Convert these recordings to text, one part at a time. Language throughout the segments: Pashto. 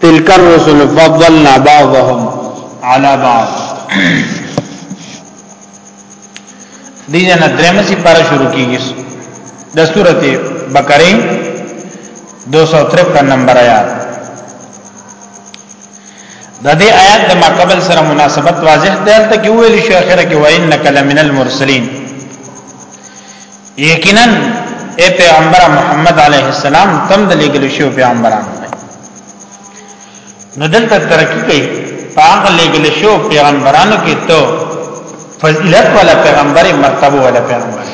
تلک الرسل فضلنا بعضهم على بعض دې جنا درمه سي پر شروع کیږي د سورته بقره 253 نمبر آیات د دې آیات د ماقبل سره مناسبت واضح ده ته کې ویل شو اخره کې وان کلمن المرسلین یقینا اے پیغمبر محمد علیه السلام تم د لګل شو پیغمبران نو دلته ترقی کوي پاغ لګل شو پیغمبرانو کې ته فضیلت والا پیغمبر مرتبه والا پیغمبر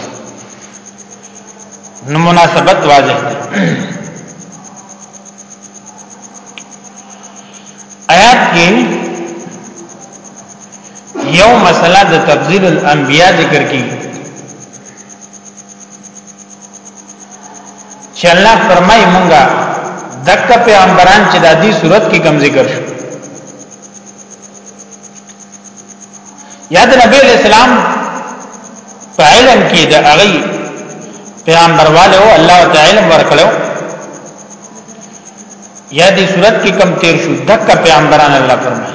نو مناسبت واضح ده آیات کې یو مسله د تفضیل الانبیاء ذکر کی چې الله فرمای مونږه دک پیغمبران چې د دې صورت کې کم ذکر شو یاد نبی اسلام په علم کې د هغه پیغمبر والو الله تعالی ورکړو یا دې صورت کې کم تیر شو دک پیغمبران الله فرمایي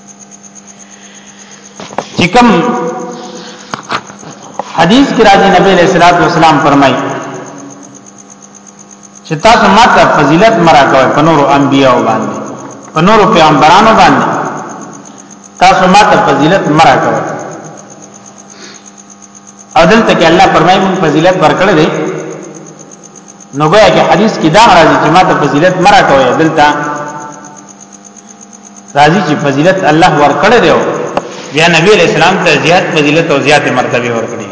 چې کوم حدیث کې راځي نبی علیہ الصلوۃ والسلام فرمایي چې تاسو ماته فضیلت مرا کوي په نورو انبیاء باندې په نورو پیغمبرانو باندې تاسو ماته فضیلت مرا کوي او دلته کې الله فرمایي موږ فضیلت ورکړل دي نو ګویا کې حدیث کې دا راځي چې ماته فضیلت مرا کوي دلته راځي چې فضیلت الله ورکړی دی بیا نبی علیہ السلام ته زیات فضیلت او زیات مرتبه ورکړي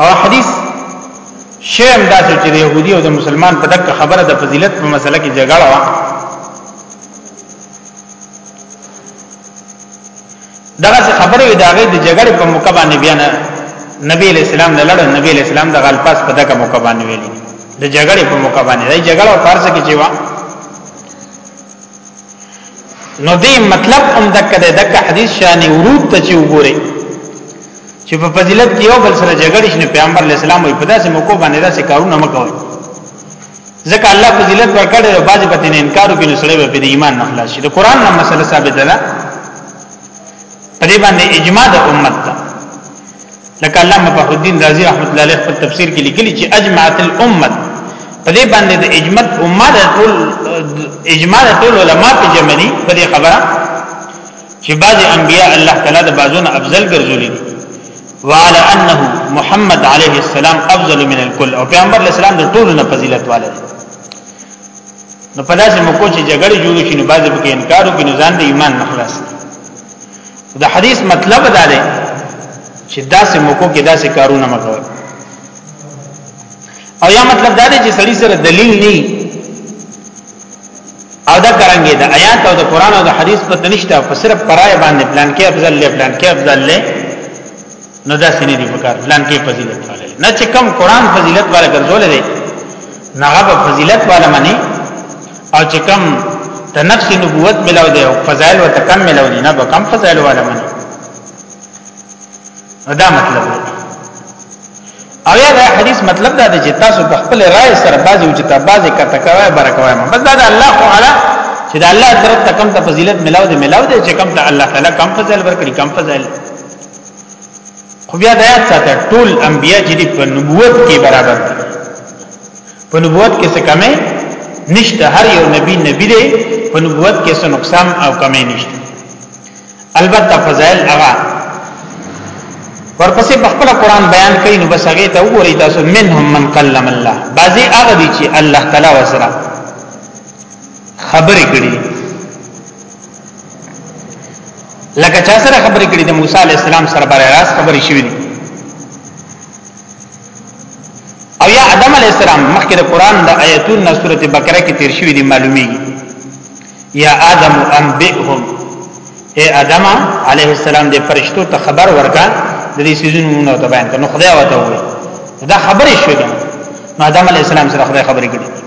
او حدیث شیم دا چې يهودي او د مسلمان په دغه خبره د فضیلت په مسله کې جګړه دغه څه خبره وي داغه د جګړې په موقع باندې بیا نه نبی علیہ السلام نه لړ نبی علیہ السلام د غلطاس په دغه موقع باندې ویلي د جګړې په موقع باندې د جګړه او فرض کې جوا نو دې مطلب هم دک د دک حدیث شان ورود ته چې وګوري چې په فضیلت کې یو بل سره جګړې شنه پیغمبر علیہ السلام په داسې موقع باندې داسې کارونه مکوي ځکه الله فضیلت ورکړي او بعضی پتی نه انکار کوي نو سړی به په ایمان نه خلاص شي د قران نه مسله ثابت ده په دې باندې اجماع د امت ده لکه علامه فخر الدین رازی رحمت الله علیه په تفسیر کې لیکلي چې اجمعت الامه په دې باندې د اجماع امه د ټول اجماع د ټول علما په جمع دي په دې خبره چې بعض انبیاء الله تعالی د بعضونو افضل ګرځولي دي وعلى انه محمد عليه السلام افضل من الكل او پیغمبر اسلام د ټولو نه فضیلت والے نو په داسې موکو چې جګړه جوړ شي نو بعض به انکار وکړي نو ځان د ایمان نه خلاص دا حدیث مطلب دا دی چې داسې موکو کې داسې کارونه مکوئ او یا مطلب دا دی چې سړی سره دلیل نه او دا کرانګي د آیات او د قران او د حدیث په تنشته په صرف پرای باندې پلان کې افضل له پلان کې افضل له نو دا سینې دی په کار پلان کې فضیلت والا نه چې کم قران فضیلت والا ګرځول دي نغه فضیلت والا منی او چې کم د نفس نبوت ملاو دی او فضائل وتکمل او نه به کم فضائل والا منی دا مطلب دی او یا دا حدیث مطلب دا دی چې تاسو په خپل رائے سره بازي او چې تا بازي کا تکوي برکوي بس دا د الله خو اعلی چې د الله طرف ته کم ته فضیلت ملاو دي ملاو دي چې کم ته الله تعالی کم فضل ورکړي کم فضل خو بیا دا یاد ساته ټول انبیا چې په نبوت کې برابر دي په نبوت کې څه کمه نشته هر یو نبی نبی دی په نبوت کې څه نقصان او کمه نشته البته فضائل هغه ورپسې په خپل قران بیان کوي نو بس هغه ته وګورئ تاسو منهم من کلم الله بعضی هغه دي چې الله تعالی وسره خبرې کړي لکه چا سره خبرې کړي د موسی علی السلام سره بر راست خبرې شوې دي او یا آدم علی السلام مخکې د قران د آیتونو سورته بقره کې تیر شوې دي معلومیږي یا آدم انبئهم اے آدم علیه السلام دې فرشتو ته خبر ورکا د دې سيزونو ته بیان کړه خدای وته وي دا خبرې شوې ده نو آدم علیه السلام سره خدای خبرې کړې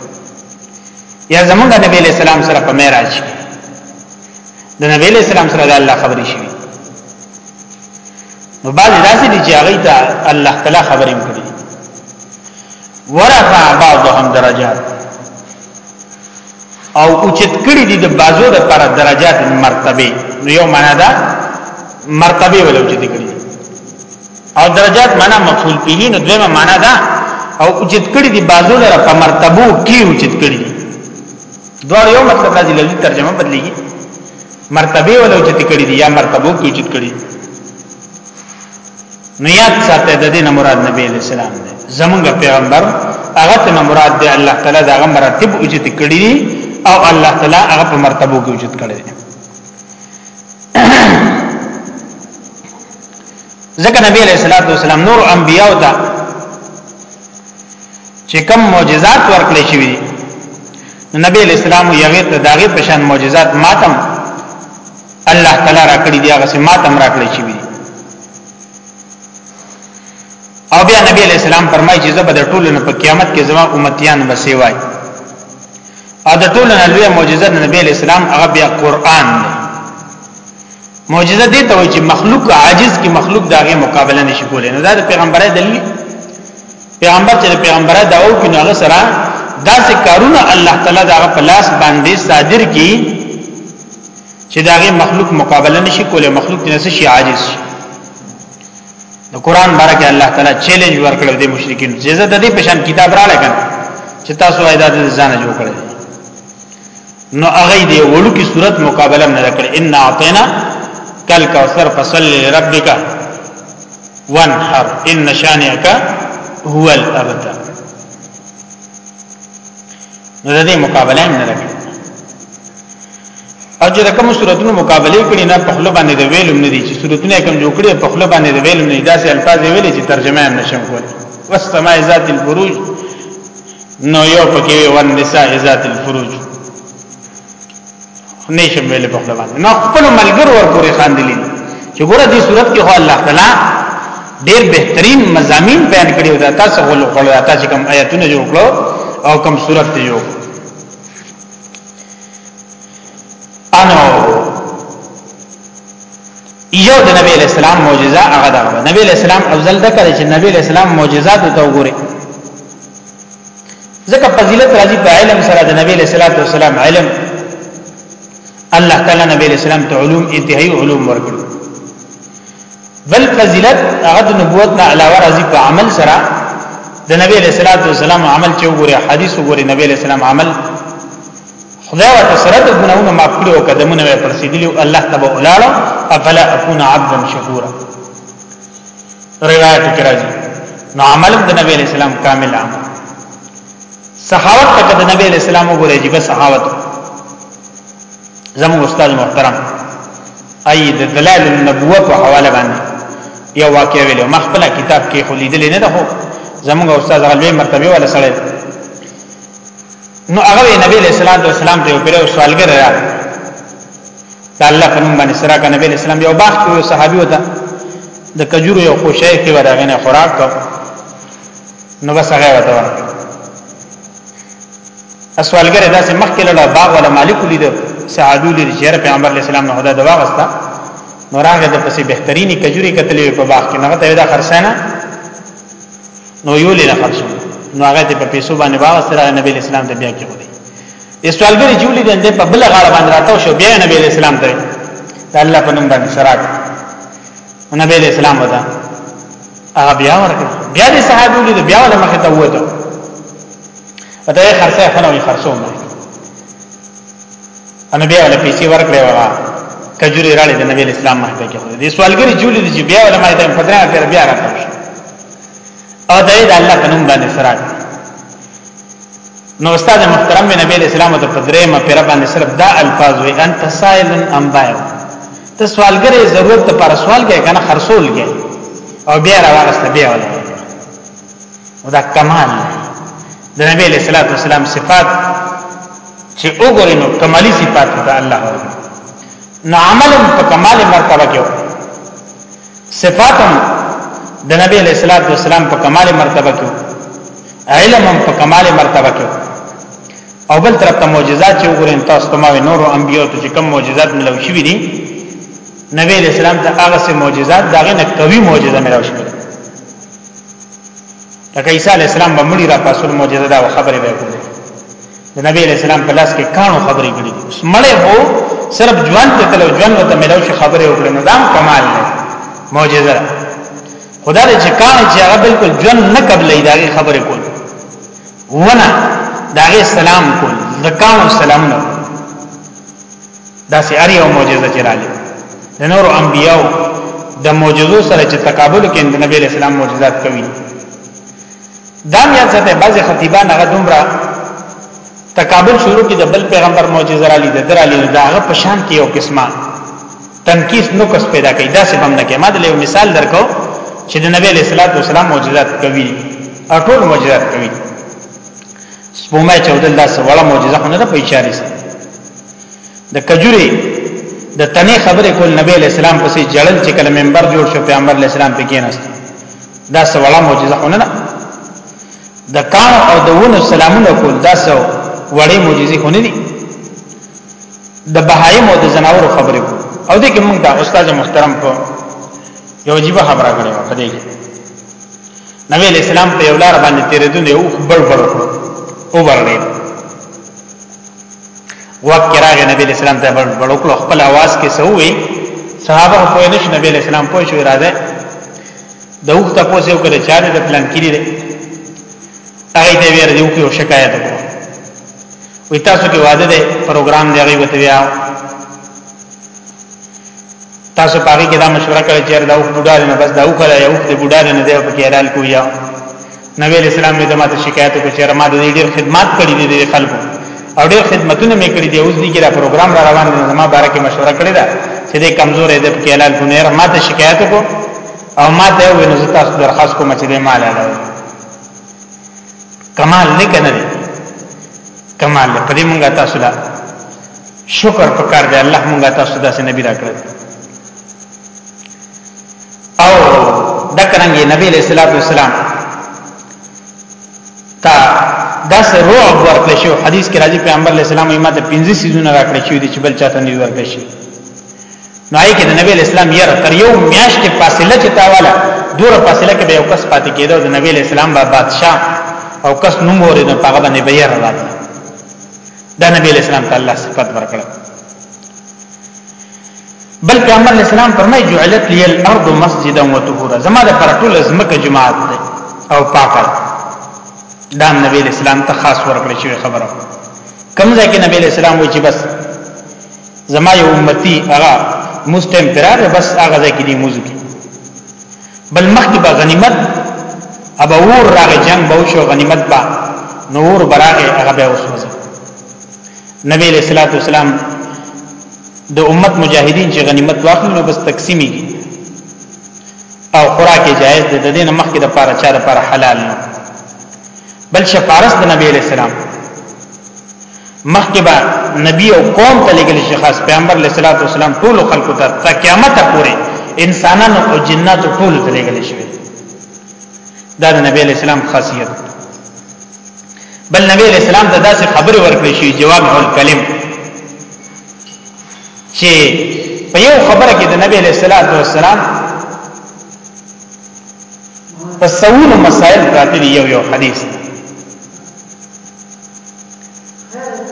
یا زمونږ نبی علیہ السلام سره په معراج د نبی علیہ السلام سره د الله خبرې شوې نو بعض داسې دي چې هغه ته الله تعالی خبرې کړې ورفع بعضهم درجات او اوچت کړي دي د بازو د پر درجات مرتبه نو یو معنا دا مرتبه ول اوچت کړي او درجات معنا مفعول به نو دویمه معنا دا او اوچت کړي دي بازو لپاره په مرتبو کې اوچت کړي دي دوه یو مطلب راځي لږه ترجمه بدلېږي مرتبه ول اوچت کړي دي یا مرتبو کې اوچت کړي دي نو یاد ساته د دې نه مراد نبی علیہ السلام دی زمونږ پیغمبر هغه ته نه مراد دی الله تعالی دا غمر تب اوجت کړی او الله تعالی هغه په مرتبه کې اوجت کړی ځکه نبی علیہ الصلوۃ والسلام نور انبیاء ته چې کوم معجزات ورکړل شوی نبی علیہ السلام یو ته داغه پشان معجزات ماتم الله تعالی را کړی دی هغه سه ما تم را کړی چې وی او بیا نبی علیہ السلام فرمایي چې زبر د ټولو په قیامت کې زما امتیان بسې وای او د ټولو نه لوی معجزه د نبی علیہ السلام هغه بیا قران دی معجزه دې ته وایي چې مخلوق عاجز کې مخلوق داغه مقابله نشي کولای نو دا د پیغمبره دلیل پیغمبر چې پیغمبره دا او کې نو هغه سره دا څه کارونه الله تعالی دا په لاس باندې صادر کی چې داغه مخلوق مقابله نشي کولای مخلوق نه شي عاجز شي د قران بارکه الله تعالی چیلنج ورکړ د مشرکین چې زه د دې پشان کتاب را لګم چې تاسو ایدا د ځان جوړ کړئ نو هغه دې وړو کی صورت مقابله نه کړ ان اعطینا کل کوثر فصل لربک وانحر ان شانئک هو الابتر نو د دې مقابله نه کړ او چې کوم صورتونو مقابله کړي نه په خپل باندې د ویلم نه دي چې صورتونه کوم جوړ کړي په خپل باندې د ویلم نه داسې الفاظ ویل چې ترجمه هم نشم کول والسماء ذات البروج نو یو پکې ون نساء ذات الفروج نشم ویل په خپل باندې نو خپل ملګر ور پورې خاندلې چې ګوره دې صورت کې خو الله تعالی ډېر بهترین مزامین بیان کړی او دا تاسو غوړو غوړو تاسو کوم آیتونه جوړ کړو او کوم صورت جوړ کړو انو یو د نبی علیہ السلام معجزه هغه ده نبی علیہ السلام افضل ده کړي چې نبی علیہ السلام معجزات ته وګوري ځکه فضیلت راځي په علم سره د نبی علیہ الصلوۃ والسلام علم الله تعالی نبی علیہ السلام ته علوم انتهایی علوم ورکړي بل فضیلت هغه د نبوت نه علاوه راځي په عمل سره د نبی علیہ الصلوۃ والسلام عمل چې وګوره حدیث وګوره نبی علیہ السلام عمل خدای ورته سره د ګناونو معاف کړي او قدمونه یې پرسیدلی او الله تبارک ولاړو افلا اكون عبدا شکورا روایت کې راځي نو عمل د نبی علیہ السلام کامل عمل صحاوت ته د نبی علیہ السلام وګوره جی بس صحاوت زمو استاد محترم اي د دلال النبوه په حواله باندې یو واقع ویل ما خپل کتاب کې خو لیدل نه ده زموږ استاد غلوې مرتبه ولا سره نو هغه نبی له سلام او سلام ته پیره او سوالګر را الله په نوم باندې سره کا نبی اسلام یو باغ کې صحابي وتا د کجورو یو خوشای کې ورغنه خوراک نو بس هغه وته اسوالګر داسې مخ کې لړا باغ ولا مالک لید سعادو لید چیرې پیغمبر علی السلام نه خدا دوا غستا نو راغه د پسې بهترینی کجوري کتلې په باغ کې نغه ته دا خرسانه نو یو لید خرسو نو هغه ته په پیسو باندې باغ سره نبی اسلام ته بیا کې وړي اسوالګر جوړی دنده په بل غاړه باندې راتاو شو بیا نبی اسلام ته د الله په نوم باندې شراک نبی علیہ السلام ودا هغه بیا ورکړ بیا د صحابه له بیا له مخه ته وته دا یې خرڅه خنه وي خرڅوم ان بیا له پیسې ورکړې وغه کجوري راړي د نبی اسلام مخته کې دي سوالګری جوړې دي بیا له ما ته په درا پر بیا راځي او دا یې د الله په نوم باندې سره نو استاد محترم نبی اسلام ته په درې ما پر باندې صرف دا الفاظ وي انت سائل ام بایو ته سوالګری ضرورت پر سوال کې کنه خرصول کې او بیا راوغسته بیا ولا او دا کمال د نبی علیہ الصلوۃ والسلام صفات چې وګورئ نو کمالي صفات د الله نو عمل په کمال مرتبه کې صفات د نبی علیہ الصلوۃ والسلام په کمال مرتبه کې علم په کمال مرتبه کې او بل طرف ته معجزات چې وګورئ تاسو تمامه نور او انبیو ته چې کوم معجزات ملو شي دي نبی علیہ السلام ته هغه سه معجزات داغه نه کوي معجزه ملو شي لکه عیسی علی السلام به مړی را پاسول معجزه دا خبره به کوله د نبی علی السلام په لاس کې کانو خبرې کړې مړې هو صرف ژوند ته تلو ژوند ته ملو شي خبرې وکړې نو دا کمال دی معجزه خدا دې چې کانو چې هغه بالکل ژوند نه قبلې دا خبرې کول ونه دا سلام کول د کانو سلام نه دا سي ار یو معجزه چې راغله د نور انبیاو د معجزو سره چې تقابل کې د نبی اسلام معجزات کوي دا میا څه ته بعض خطیبان هغه دومره تقابل شروع کې د بل پیغمبر معجزه را لیده در علی دا هغه په شان کې یو قسمه تنقیس نقص پیدا کوي دا څه هم نه کوي ما د یو مثال درکو چې د نبی اسلام معجزات کوي او ټول معجزات کوي سپومه چودل دا سوړه معجزه خو نه ده په اشاره سره د کجوري د تنه خبره کول نبی علیہ السلام پسې جړل چې کله منبر جوړ شو پیغمبر علیہ السلام پکې نهست دا سوړه معجزه خو نه ده د کان او د ونو سلامونه کول دا سو وړې معجزې خو نه دي د بهایم او د زناور خبرې کو او دې کې موږ دا استاد محترم په یو عجیب خبره کړې و په دې کې نبی علیہ السلام په یو لار باندې تیرېدون یو بل بل کړو او ورلې وخت راغی نبی علیہ السلام ته بل بل کړو خپل आवाज کې سوې صحابه خو نه شي نبی علیہ السلام پوه شو راځه د وخت په پوسه وکړه چې دا پلان کړی دی هغه ته ویره دی او شکایت وکړو وې تاسو کې واده دی پروګرام دی هغه وته بیا تاسو پاره کې دا مشوره کړی چې دا وخت بډار نه بس دا وکړه یو وخت بډار نه دی په کې حلال کویا نبی اسلام دې ما ته شکایت وکړ چې ما دې ډېر خدمات کړې دي د خلکو او ډېر خدمتونه مې کړې دي اوس دې کې دا پروګرام را روان دی ما باره کې مشوره کړې ده چې دې کمزور دې په کې حلال کو نه ما ته شکایت وکړ او ما ته وې نو تاسو درخواست کوم چې دې مال حلال کمال نه کنه کمال په دې مونږه تاسو لا شکر پکار دی الله مونږه تاسو داسې نبی راکړل او دا کرانګي نبی علیہ الصلوۃ والسلام تا دا سه روح ورکړ شو حدیث کې راځي پیغمبر علیہ السلام یې ماته 15 سيزونه راکړ شو چې بل چاته نه ورکړ شي نو آی کې د نبی علیہ السلام یې تر یو میاشت فاصله چې تاواله دور فاصله کې به یو کس پاتې کېده د نبی علیہ السلام با بادشاہ او کس نوم ورې نه پاغه باندې به یې راځي دا نبی علیہ السلام ته الله صفات ورکړه بل پیغمبر علیہ السلام فرمایي جعلت لي الارض مسجدا وطهورا زما د پر ټول ازمکه جماعت ده او پاکه دا نبی علیہ السلام ته خاص ورکړي شوی خبره کوم ځای کې نبی علیہ السلام وایي چې بس زما یو امتی هغه مستم پراره بس هغه ځای کې دی موضوع بل مخکې به غنیمت ابا ور راغی جنگ به شو غنیمت با نور براغه هغه به وسوځي نبی علیہ الصلوۃ والسلام د امت مجاهدین چې غنیمت واخلي نو بس تقسیمي او خوراک جائز ده د دینه مخکې د پاره چا د پاره حلال نه بل شفارس د نبی علیہ السلام مخکې به نبی او قوم ته لګل شي خاص پیغمبر علیه الصلاۃ والسلام ټول خلکو ته تر قیامت پورې انسانانو او جناتو ټول ته لګل شي دا د نبی علیه السلام خاصیت بل نبی علیہ السلام ته داسې خبره ورکړې شي جواب هو الکلم چې په یو خبره کې د نبی علیہ الصلوۃ والسلام په سونو مسائل پراته دی یو یو حدیث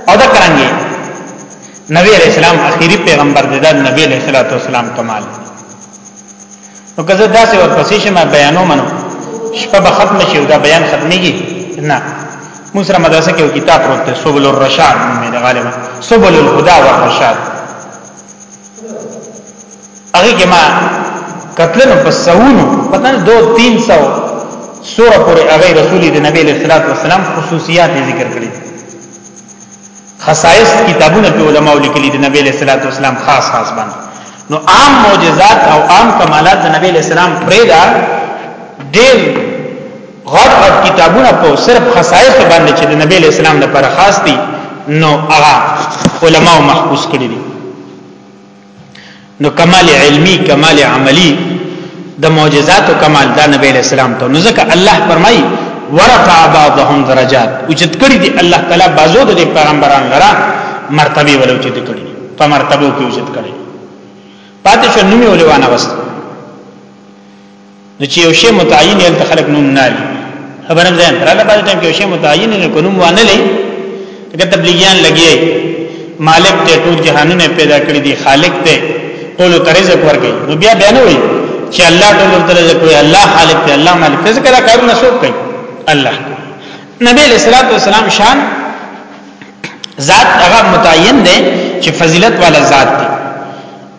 او دا کرانګي نبی علیہ السلام اخیری پیغمبر دی دا نبی علیہ الصلوۃ والسلام کمال نو کزه دا څه ورپسې شمه بیانو منو شپه به ختم شي دا بیان ختميږي نه موږ سره مدرسه کې کتاب پروت دی سبل الرشاد مې غالبا سبل الهدى والرشاد هغه کې ما کتلنو په سونو پتن دو تین سو سوره پورې هغه رسول دی نبی علیہ الصلوۃ والسلام خصوصیات ذکر کړی خصائص کتابونه په علماء لیکلي دی نبی علیہ الصلوۃ والسلام خاص خاص باندې نو عام معجزات او عام کمالات د نبی علیہ السلام پرېدا ډېر غټ غټ کتابونه په صرف خصایص باندې چې د نبی له اسلام لپاره خاص دي نو هغه علما محفوظ کړی دي نو کمال علمی کمال عملی د معجزات او کمال د نبی له اسلام ته نو ځکه الله فرمایي ورفع بعضهم درجات اوچت کړی دي الله تعالی بازو د پیغمبران لرا مرتبه ولو چې کړی په مرتبه کې اوچت کړی پاتې شو نومي ولوانه وسته نو چې یو شی متعین یې ته خلق نوم نه لري خبرم ځان تر الله باندې ټیم کې یو شی متعین نه کوم وانه لې اگر تبلیغیان لګي مالک ته ټول جهانونه پیدا کړی دي خالق ته ټول ترزق ورګي نو بیا بیان وي چې الله ټول ترزق کوي الله خالق ته الله مالک ته ذکر کارونه څوک کوي الله نبی علیہ الصلوۃ والسلام شان ذات هغه متعین دی چې فضیلت والا ذات دی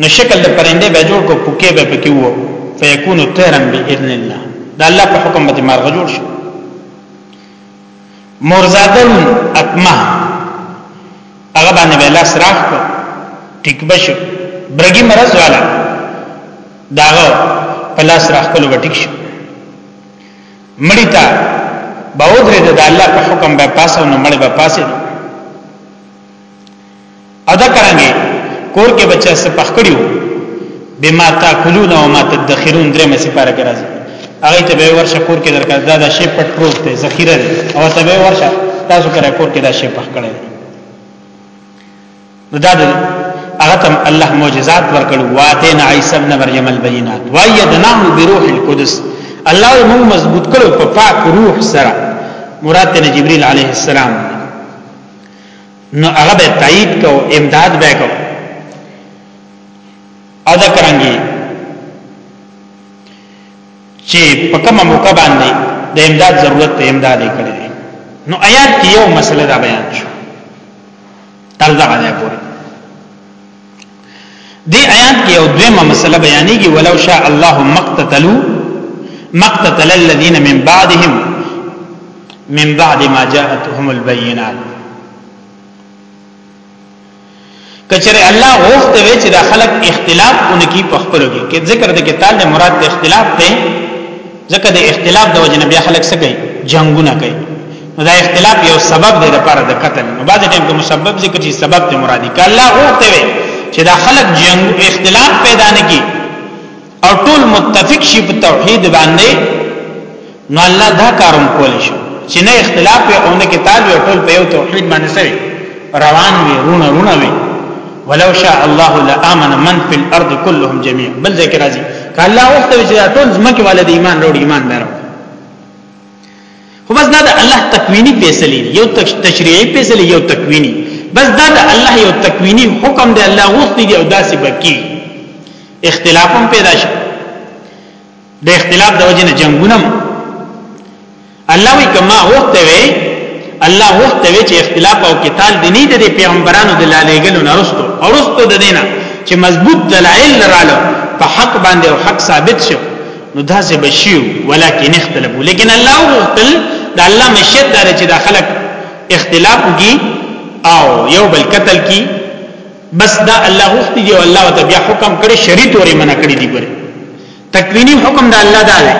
نو شکل د پرنده به جوړ کو پوکې به پکې وو فیکون طیرا باذن الله دا الله په حکم به مرغ جوړ شي مرزادن اکمه هغه باندې به لاس راخ کو ټیک بش برګي مرز والا داغه په لاس راخ کولو به ټیک شي مړی ته باودره د الله په حکم به پاسه نو مړ به پاسه ادا کرانګي کور کې بچا څه پخ کړیو بما تاکلون او ما تدخرون درې مې سپاره کې راځي هغه ته به ورشه کور کې درکړه دا د شی پټ پروت دی ذخیره دی او ته به ورشه تاسو کرا کور کې دا شی پخ کړی نو دا هغه تم الله معجزات ورکړ واتین عیسی ابن مریم البینات وایدناه بروح القدس الله موږ مضبوط کړو په پاک روح سره مراد ته جبرئیل علیه السلام نو هغه به تایید کو امداد به کو او دا کرانګي چې په کومه موقع باندې د امداد ضرورت ته امداد کړي نو آیات کې یو مسله دا بیان شو تر دا غځه پورې دی آیات کې یو دویمه مسله بیانېږي ولو شاء الله مقتتلوا مقتتل الذين من بعدهم من بعد ما جاءتهم البينات کچره الله غوښته وی چې دا خلک اختلاف اونکی په خپل کې ذکر د کتاب نه مراد اختلاف ته ځکه د اختلاف د وجنه بیا خلک څه کوي جنگونه کوي نو دا اختلاف یو سبب دی لپاره د قتل نو بعد ټیم کې مسبب ذکر شي سبب ته مرادي کله غوته وي چې دا خلک جنگ اختلاف پیدا نه کی او ټول متفق شي په توحید باندې نو الله دا کاروم کول شي چې نه اختلاف په اونه کې تعال ټول په یو توحید باندې سره روان وي رونه رونه وي ولو شاء الله لامن من في الارض كلهم جميعا بل ذکر راځي کله وخت چې ټول زمکه والد ایمان وروړي ایمان درو خو بس دا د الله تکوینی فیصله یو تشریعي فیصله یو تکوینی بس دا د الله یو تکوینی حکم دی الله غوښتي دی او داسې بکی اختلافم پیدا شي د اختلاف د وجې نه جنگونه الله وی کما وخت وی الله وخت وی چې اختلاف او قتال د نه د پیغمبرانو د لالېګلو نرستو او رستو د دینه چې مضبوط دلایل لرالو په حق باندې او حق ثابت شو نو دا څه بشیو ولیکن اختلافو لیکن الله وختل د الله مشیت دار چې د خلق اختلاف کی او یو بل قتل کی بس دا الله غوښتي دی او الله ته بیا حکم کړي شری تورې منع کړي دی ګره تکوینی حکم دا الله دا دی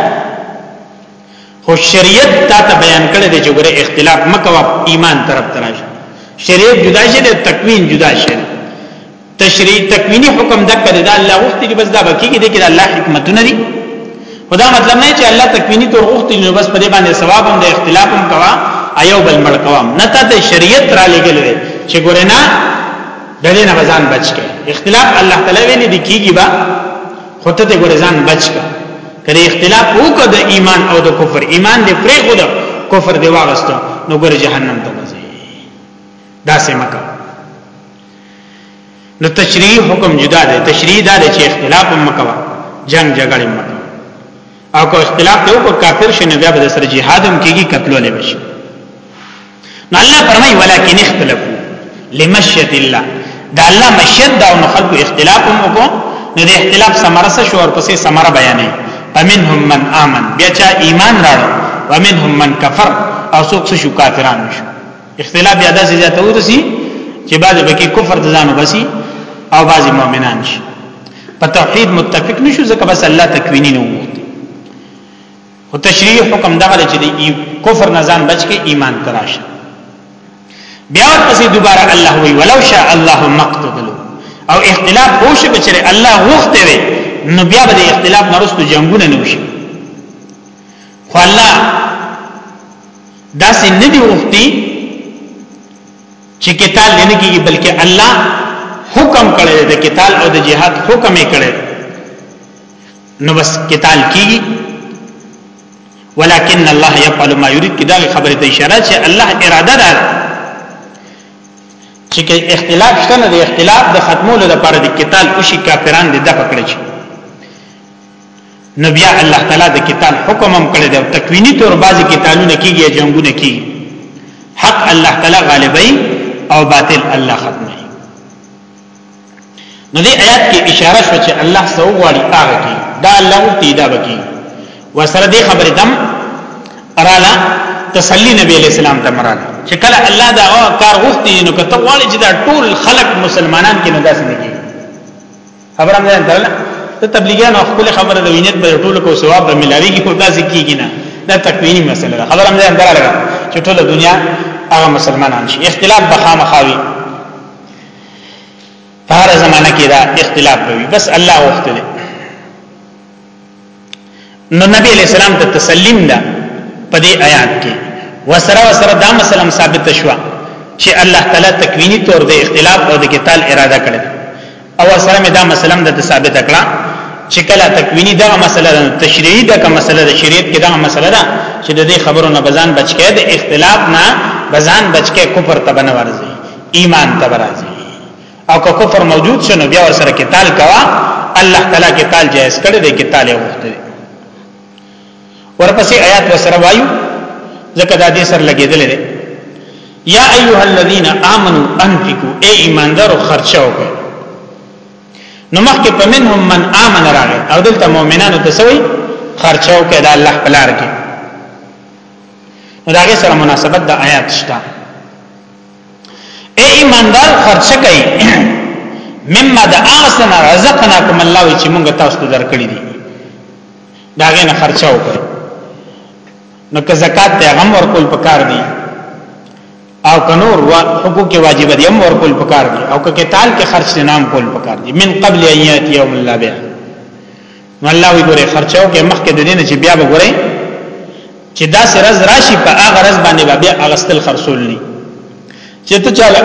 خو شریعت تا ته بیان کړي دی چې ګره اختلاف مکوا ایمان طرف تراش شریعت جدا شي دی تکوین جدا شي تشریع تکوینی حکم دا کړي دا الله غوښتي دی بس دا بکیږي دی کې الله حکمتونه دي خدا مطلب نه چې الله تکوینی تور غوښتي نو بس په دې باندې ثواب هم د اختلاف هم کوا ایو بل مړ کوم نه ته شریعت را لګل وي چې ګورنا د دې نه بزان بچ کې اختلاف الله تعالی ویلي دی کیږي با خطه ته ګورزان بچ کا کله اختلاف وکړه د ایمان او د کفر ایمان دې پرې خود کفر دی واغستو نو ګور جهنم ته ځي دا سم کا نو تشریعي حکم جدا دی تشریعي دا دی چې اختلاف هم مکوه جنگ جګړه هم مکوه او کو اختلاف ته کو کافر شي نه بیا به سره jihad هم کیږي قتل ولې بشي نو الله فرمایي ولکن اختلافو لمشیت الله دا الله مشیت دا او خلق اختلاف هم وکړو نو د اختلاف ثمره څه شو او پسې ثمره بیانې فمنهم من امن بیا چا ایمان راړو ومنهم من کفر او څوک شو کافرانو شو اختلاف بیا داسې زیاته ورسی چې بعض به کې کفر د ځانو بسی او بعض مؤمنان شي په توحید متفق نشو ځکه بس الله تکوینی نه وو او تشریح حکم دغه چې د کفر نه ځان بچ کې ایمان تراشه بیا پسې دوباره الله وی ولو شاء الله مقتدلو او اختلاف هوش بچره الله وخت وی نو بیا به اختلاف نرستو جنگونه نه وشي خو الله داسې نه دی وختي چې قتال نه کیږي بلکې الله حکم کړی د قتال او د جهاد حکم یې کړی نو بس قتال کیږي ولكن الله يفعل ما يريد کدا خبره ته اشاره چې الله اراده ده چې اختلاف شته نه د اختلاف د ختمولو لپاره د قتال او شي کافران د دفع کړی نو بیا الله تعالی د قتال حکم هم کړی دی تکوینی تور بازي قتالونه کیږي جنگونه کیږي حق الله تعالی غالبای او باطل الله ختمه نو دې آیات کې اشاره شو چې الله سو غواړي هغه کې دا الله تی دا بکی وسره دې خبره دم ارالا تسلی نبی علیہ السلام ته مراد چې کله الله دا کار غوښتي نو کته غواړي چې دا ټول خلق مسلمانان کې نه داسې نه خبره مې درله ته تبلیغیانو خپل خبره د وینیت په ټولو کو ثواب به ملاوي کې کوتا ځکیږي نه دا تکوینی مسله ده خبره مې درله چې ټول دنیا هغه مسلمانان شي اختلاف به خامخاوي په هر زمانہ کې دا اختلاف وي بس الله وخت دی نو نبی علیہ السلام ته تسلیم ده په دې آیات کې وسره وسره دا مسلم ثابت شوه چې الله تعالی تکوینی طور د اختلاف او د قتال اراده کړې او سره مې دا مسله د ثابت کړه چې کله تکوینی دا مسله ده تشریعي دا کوم مسله ده شریعت کې دا مسله ده چې د دې خبرو نه بزان بچکه د اختلاف نه بزان بچکه کفر ته بنورځي ایمان ته برازي او که کفر موجود شنو بیا ور سره قتال کوا الله تعالی قتال جائز کړی دی قتال یې وخته ورپسې آیات وسره وایو ځکه دا دې سر لګېدل دی یا ایها الذین آمنو انفقوا ای ایماندارو خرچه وکړئ نو مخکې په منهم من آمن راغی او دلته مؤمنانو ته سوی خرچه وکړئ د الله په لار کې نو دا غي سره مناسبت د آیات شته اے ایماندار خرچه کوي مما د اغسن رزقناکم الله چې موږ تاسو ته درکړي دي دا غنه خرچه وکړي نو که زکات ته غم ورکول پکار دي او کنور و حقوق واجب دي هم ورکول پکار دي او که کتال کې خرچ نام کول پکار دي من قبل ایات یوم الله بیا نو الله وی ګوره خرچاو کې مخکې د دین چې بیا وګوره چې دا سرز راشي په هغه رز باندې بیا اغستل خرصول نه چې ته چاله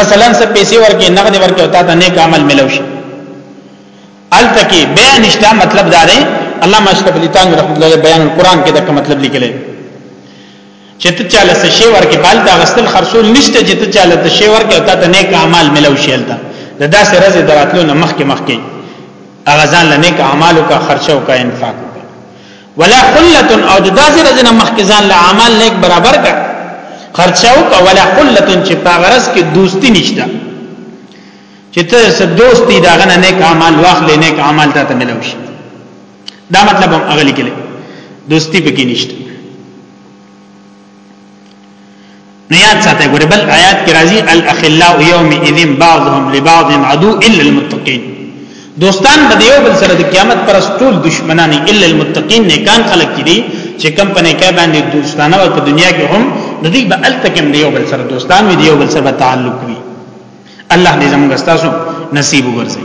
مثلا څه پیسې ورکې نقد ورکې او تا ته نیک عمل ملو شي الته کې بیا نشته مطلب دا دی علامه اشرف علي تانګ رحمت الله بیان القرآن کې دا مطلب لیکلی چې ته چاله څه شی ورکې پال دا غسل خرصول نشته چې ته چاله څه شی ورکې او تا ته نیک اعمال ملو شیل دا د داسې رزه دراتلو نه مخکې مخکې هغه ځان له نیک اعمالو کا خرچه او کا انفاق ولا قلت او د داسې رزه نه مخکې ځان له اعمال نیک برابر کا خرچه او کا ولا قلت چې پاغرس کې دوستی نشته چې ته دوستی دا غنه نیک اعمال واخلې نیک اعمال ته ملو شي دا مطلب هم اغلی کله دوستی پکې نشته نیات ساته ګوره بل آیات کې راځي الاخلاء یوم اذن بعضهم لبعض عدو الا المتقین دوستان به یو بل سره د قیامت پر ټول دشمنان الا المتقین نیکان خلق دي چې کم په نیکه باندې دوستانه او په دنیا کې هم د دې به التکم دی یو بل سره دوستان وي یو بل سره تعلق وي الله دې زموږ استاسو نصیب وګرځي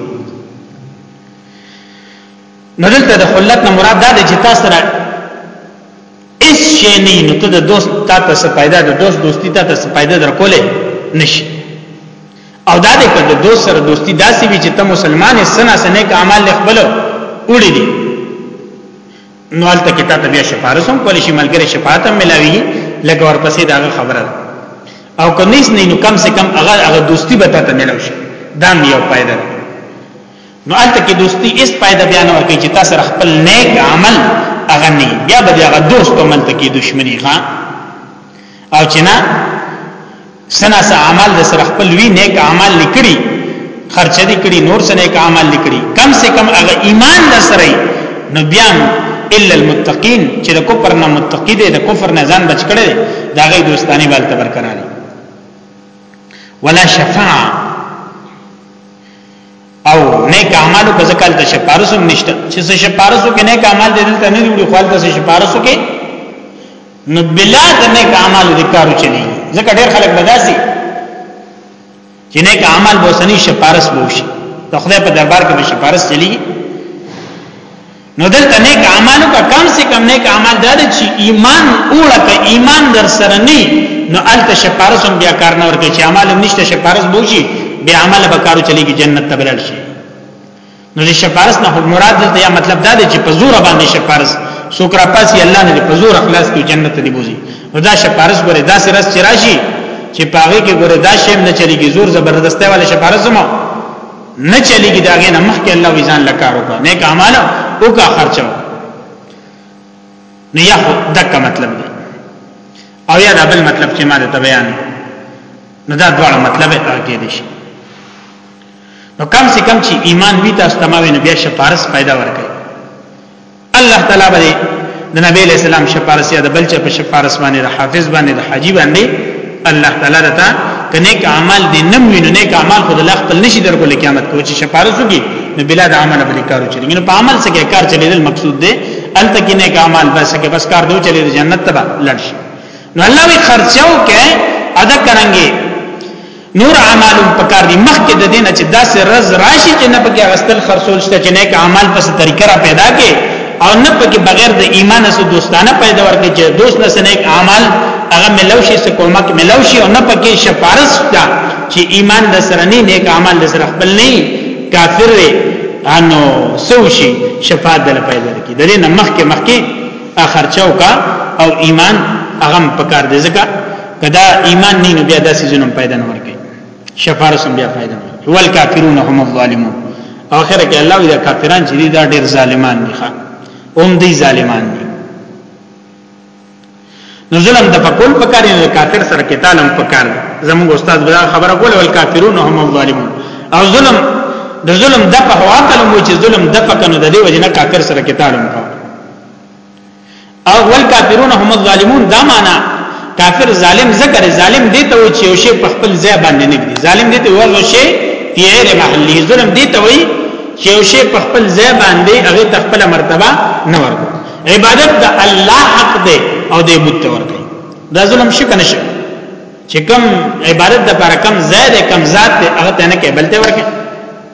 نو دلته د خلت نه مراد دا دی چې تاسو سره اس شي نه نو ته د دوست تاته څه پیدا د دوست دوستی تاته څه پیدا درکولې نشي او دا دې کړه د دوست سره دوستی داسې وي چې ته مسلمان یې سنا سنې کا اعمال خپل وړي دي نو البته کې تاته بیا شفارس هم کولی شي ملګری شفاعت هم ملاوي لکه ورپسې دا خبره او کنيس نه نو کم سے کم هغه هغه دوستی به تاته ملاوي دا یو پیدا ده نو الته کې دوستي اس پیدا بیان ورکړي چې تاسو خپل نیک عمل اغني بیا به هغه دوست په منته کې دښمني ښا او چې نه سنا سه عمل د سره خپل وی نیک عمل لیکړي خرچه دي کړي نور سره نیک عمل لیکړي کم سے کم هغه ایمان د سره نو بیا الا المتقین چې د کفر نه متقی دي د کفر نه ځان بچ کړي دا غي دوستانی بل تبر کراني ولا شفاعه او نیک اعمالو په ځکه د شپارسو نشته چې څه شپارسو کې نیک اعمال دې دلته نه جوړي خپل ته شپارسو کې نو بلا د نیک اعمالو د کارو چلی ځکه ډېر خلک بداسي چې نیک اعمال به سني شپارس بوشي د خدای په دربار کې به شپارس چلیږي نو دلته نیک اعمال کا کم سے کم نیک اعمال دار چې ایمان اوړه ته ایمان در سره نه نو الته شپارس هم بیا کار نه ورته چې اعمال هم نشته شپارس بوشي بیا عمل به کارو چلیږي جنت ته بلل شي نو چې شپارس نه مراد دلته یا مطلب دا دی چې په زور باندې شپارس سوکرا پاسي الله نه په زور اخلاص کې جنت ته دی بوزي نو دا شپارس ګره دا سرس چرشي چې پاغه کې ګره دا شیم نه چلیږي زور زبردسته والے شپارس مو نه چلیږي دا غنه مخکې الله وزن لکار وکړه نیک اعمال او کا خرچو نه یا دک مطلب دی او یا دا بل مطلب چې ما د بیان نه دا ډول مطلب راګې دي شي نو کم سے کم چې ایمان وی تاسو تمامه نبی شفارس پیدا ورکړي الله تعالی باندې د نبی علیہ السلام شفارس یا د بل چا په شفارس باندې د حافظ باندې د حاجی باندې الله تعالی رتا کنيک عمل دې نم وینو نیک عمل خود الله خپل نشي درکو قیامت کو چې شفارس وکي نو بلا د عمل باندې کارو چلی نو په عمل څخه کار چلیدل مقصود دی الته کې نیک عمل بس کې بس کار دی چلی جنت ته لړ شي نو الله وی خرچو کې ادا کرانګي نور اعمال پکار دي مخکې د دینه چې داسې رز راشي چې نه پکې غستل خرصول شته چې نیک اعمال په طریقه را پیدا کې او نه پکې بغیر د ایمان سره دوستانه پیدا ورکړي چې دوست نه نیک اعمال هغه ملوشي سره کومک ملوشي او نه پکې شفارس ده چې ایمان د سره نه نیک اعمال د سره خپل نه کافر وي انو سوشي شفاعت دل پیدا کی د دې نه مخکې مخکې اخرچاو کا او ایمان اغم پکار دي ځکه کدا ایمان نه نو بیا داسې ظلم پیدا نه ورکي شفارس بیا پیدا نه ورکي ول کافرون هم الظالمون او اخر کې الله وی دا کافران چې دا ډېر ظالمان دي ښا هم دي ظالمان دي نو ظلم د پکول پکاري نه کافر سره کې تعلم پکار زموږ استاد بلا خبره کوله ول کافرون هم الظالمون او ظلم د ظلم د په هوا کلمو چې ظلم د پکنو د دې وجنه کافر سره کې تعلم کوي او ول کافرون هم الظالمون دا معنا کافر ظالم ذکر ظالم دی ته چې یو شی په خپل ځای باندې نه دی ظالم دی ته یو شی فی غیر محله ظلم دی ته وی چې یو شی په خپل ځای باندې هغه تخپل مرتبه نه ورکو عبادت د الله حق دی او د بت ورکو دا ظلم شي کنه شي چې کم عبادت د پر کم زیاده کم ذات ته هغه ته نه کې بلته ورکه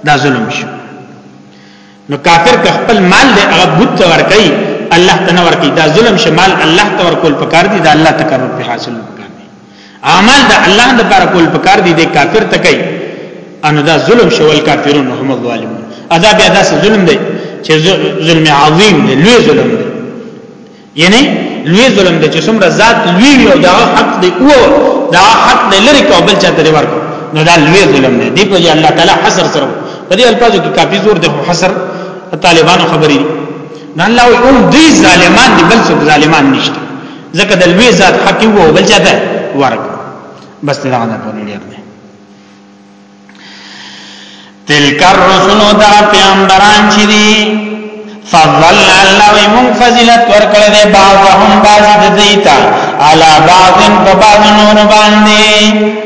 دا ظلم شي نو کافر که خپل مال دی هغه بوت ته ورکړي الله ته نه ورکړي دا ظلم شمال الله ته ورکول پکار دي دا الله تقرب په حاصل پکار دي اعمال دا الله د پر کول پکار دي د کافر ته کوي ان دا ظلم شول کافرون هم ظالمون ادا بیا دا ظلم دی چې ظلم عظیم دی لوی ظلم دی یعنی لوی ظلم دی چې څومره ذات لوی وي او دا حق دی او دا حق دی لري کو بل چاته دی ورکو نو دا لوی ظلم دی دی په الله تعالی حصر سره په دې الفاظو کې کافي زور دی حصر طالبانو خبرې نه الله او دې ظالمان دي بل څوک ظالمان نشته ځکه د لوی ذات حق وو بل چاته ورکو بس دا نه پوهیږي تلک الرسل دا پیامبران چې دي فضل الله ومن فضیلت ورکړه ده بعضهم بعض د دیتا علا بعض په بعض نور باندې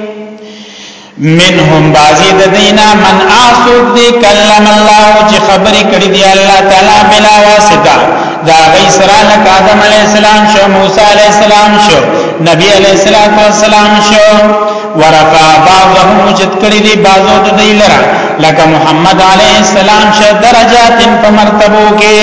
منهم بعضی د دینا من آسوک دی کلم الله چې خبرې کړې دی الله تعالی بلا واسطه دا غي سره لک آدم علی السلام شو موسی علی السلام شو نبی علی السلام شو ورفع بعضهم وجد کړی دی بعضو د دی لرا لکه محمد علیه السلام شه درجات په مرتبو کې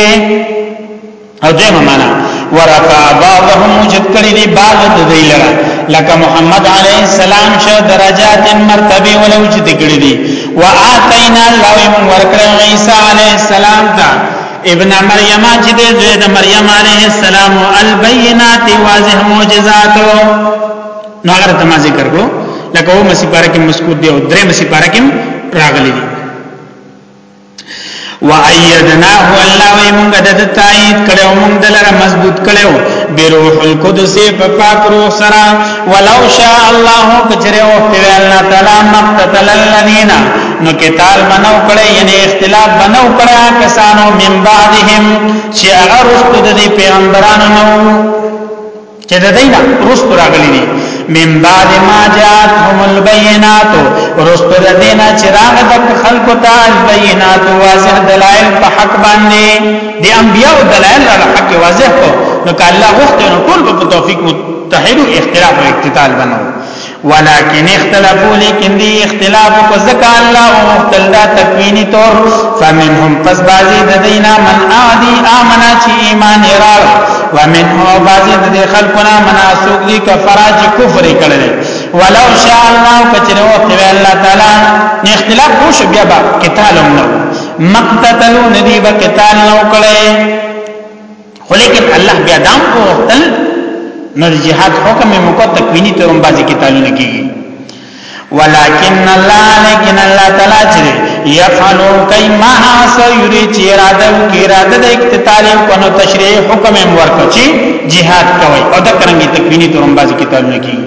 او دغه معنا ورفع بعضهم وجد کړی دی بعض د دی لرا لکه محمد علیه السلام شه درجات مرتبه ولو چې دګړي دي واتینا الله من ورکړه عیسی علیه السلام ته ابن مریم چې د زید مریم علیه السلام البینات واضح معجزات نو هغه ته ما ذکر کړو لکه او مسی پارا کې مسکوت دی او درې مسی پارا کې راغلي دي وَأَيَّدْنَاهُ اللَّهُ وَمُنْ قَدَ تَعِيد کړو موږ دلته مضبوط کړو بروح القدس په پاک روح سره ولو شاء الله کچره او الله تعالی مقتل الذين نو قتال بنو کړي یعنی اختلاف بنو کړه کسانو من بعدهم چې هغه رسول د پیغمبرانو نو چې د دینه رست راغلي دي من بعد ما جاءتهم البينات رست د دینه چې راغ د خلکو ته البينات واضح دلائل په حق باندې د انبیاء دلائل را حق واضح کو نو کله وخت نو ټول په توفیق متحد اختلاف او اقتتال بنو ولكن اختلفوا لیکن دی اختلاف کو زکا الله او مختل دا تکوینی طور فمنهم پس بازی د دینا من اعدی امنا چی ایمان ارار ومنهم بازی د خلقنا مناسوک دی کفرا چی کفر کړل ولو شاء الله کچرو خدای الله تعالی اختلاف کو شو بیا با قتال نو مقتتلو ندی با قتال نو کړي خو لیکن الله بیا دام کو وختل نو د جهاد حکم مو کو تکوینی ترم بازی کې تعلق کیږي ولكن الله لكن الله تعالی چې يفعل کای ما سيري چې اراده کې اراده د اقتتال او کنو تشریح حکم ورکړي جهاد کوي او د کرنګي تکوینی ترم بازی کې تعلق کیږي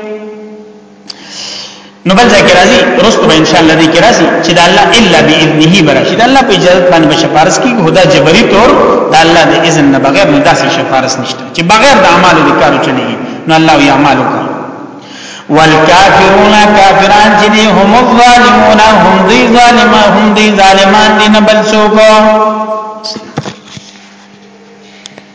نو بل ځای کې راځي رستو به ان شاء الله دې کې راځي چې دا الله الا باذنه براشي دا الله په اجازه باندې بشفارس کې خدا جبري تور دا الله د اذن نه بغیر نو داسې شفارس نشته چې بغیر د اعمال د کارو چلیږي نو الله یې اعمال وکړي والکافرون کافران چې دي هم ظالمون هم دي ظالمان هم دي ظالمان دي نه بل څوک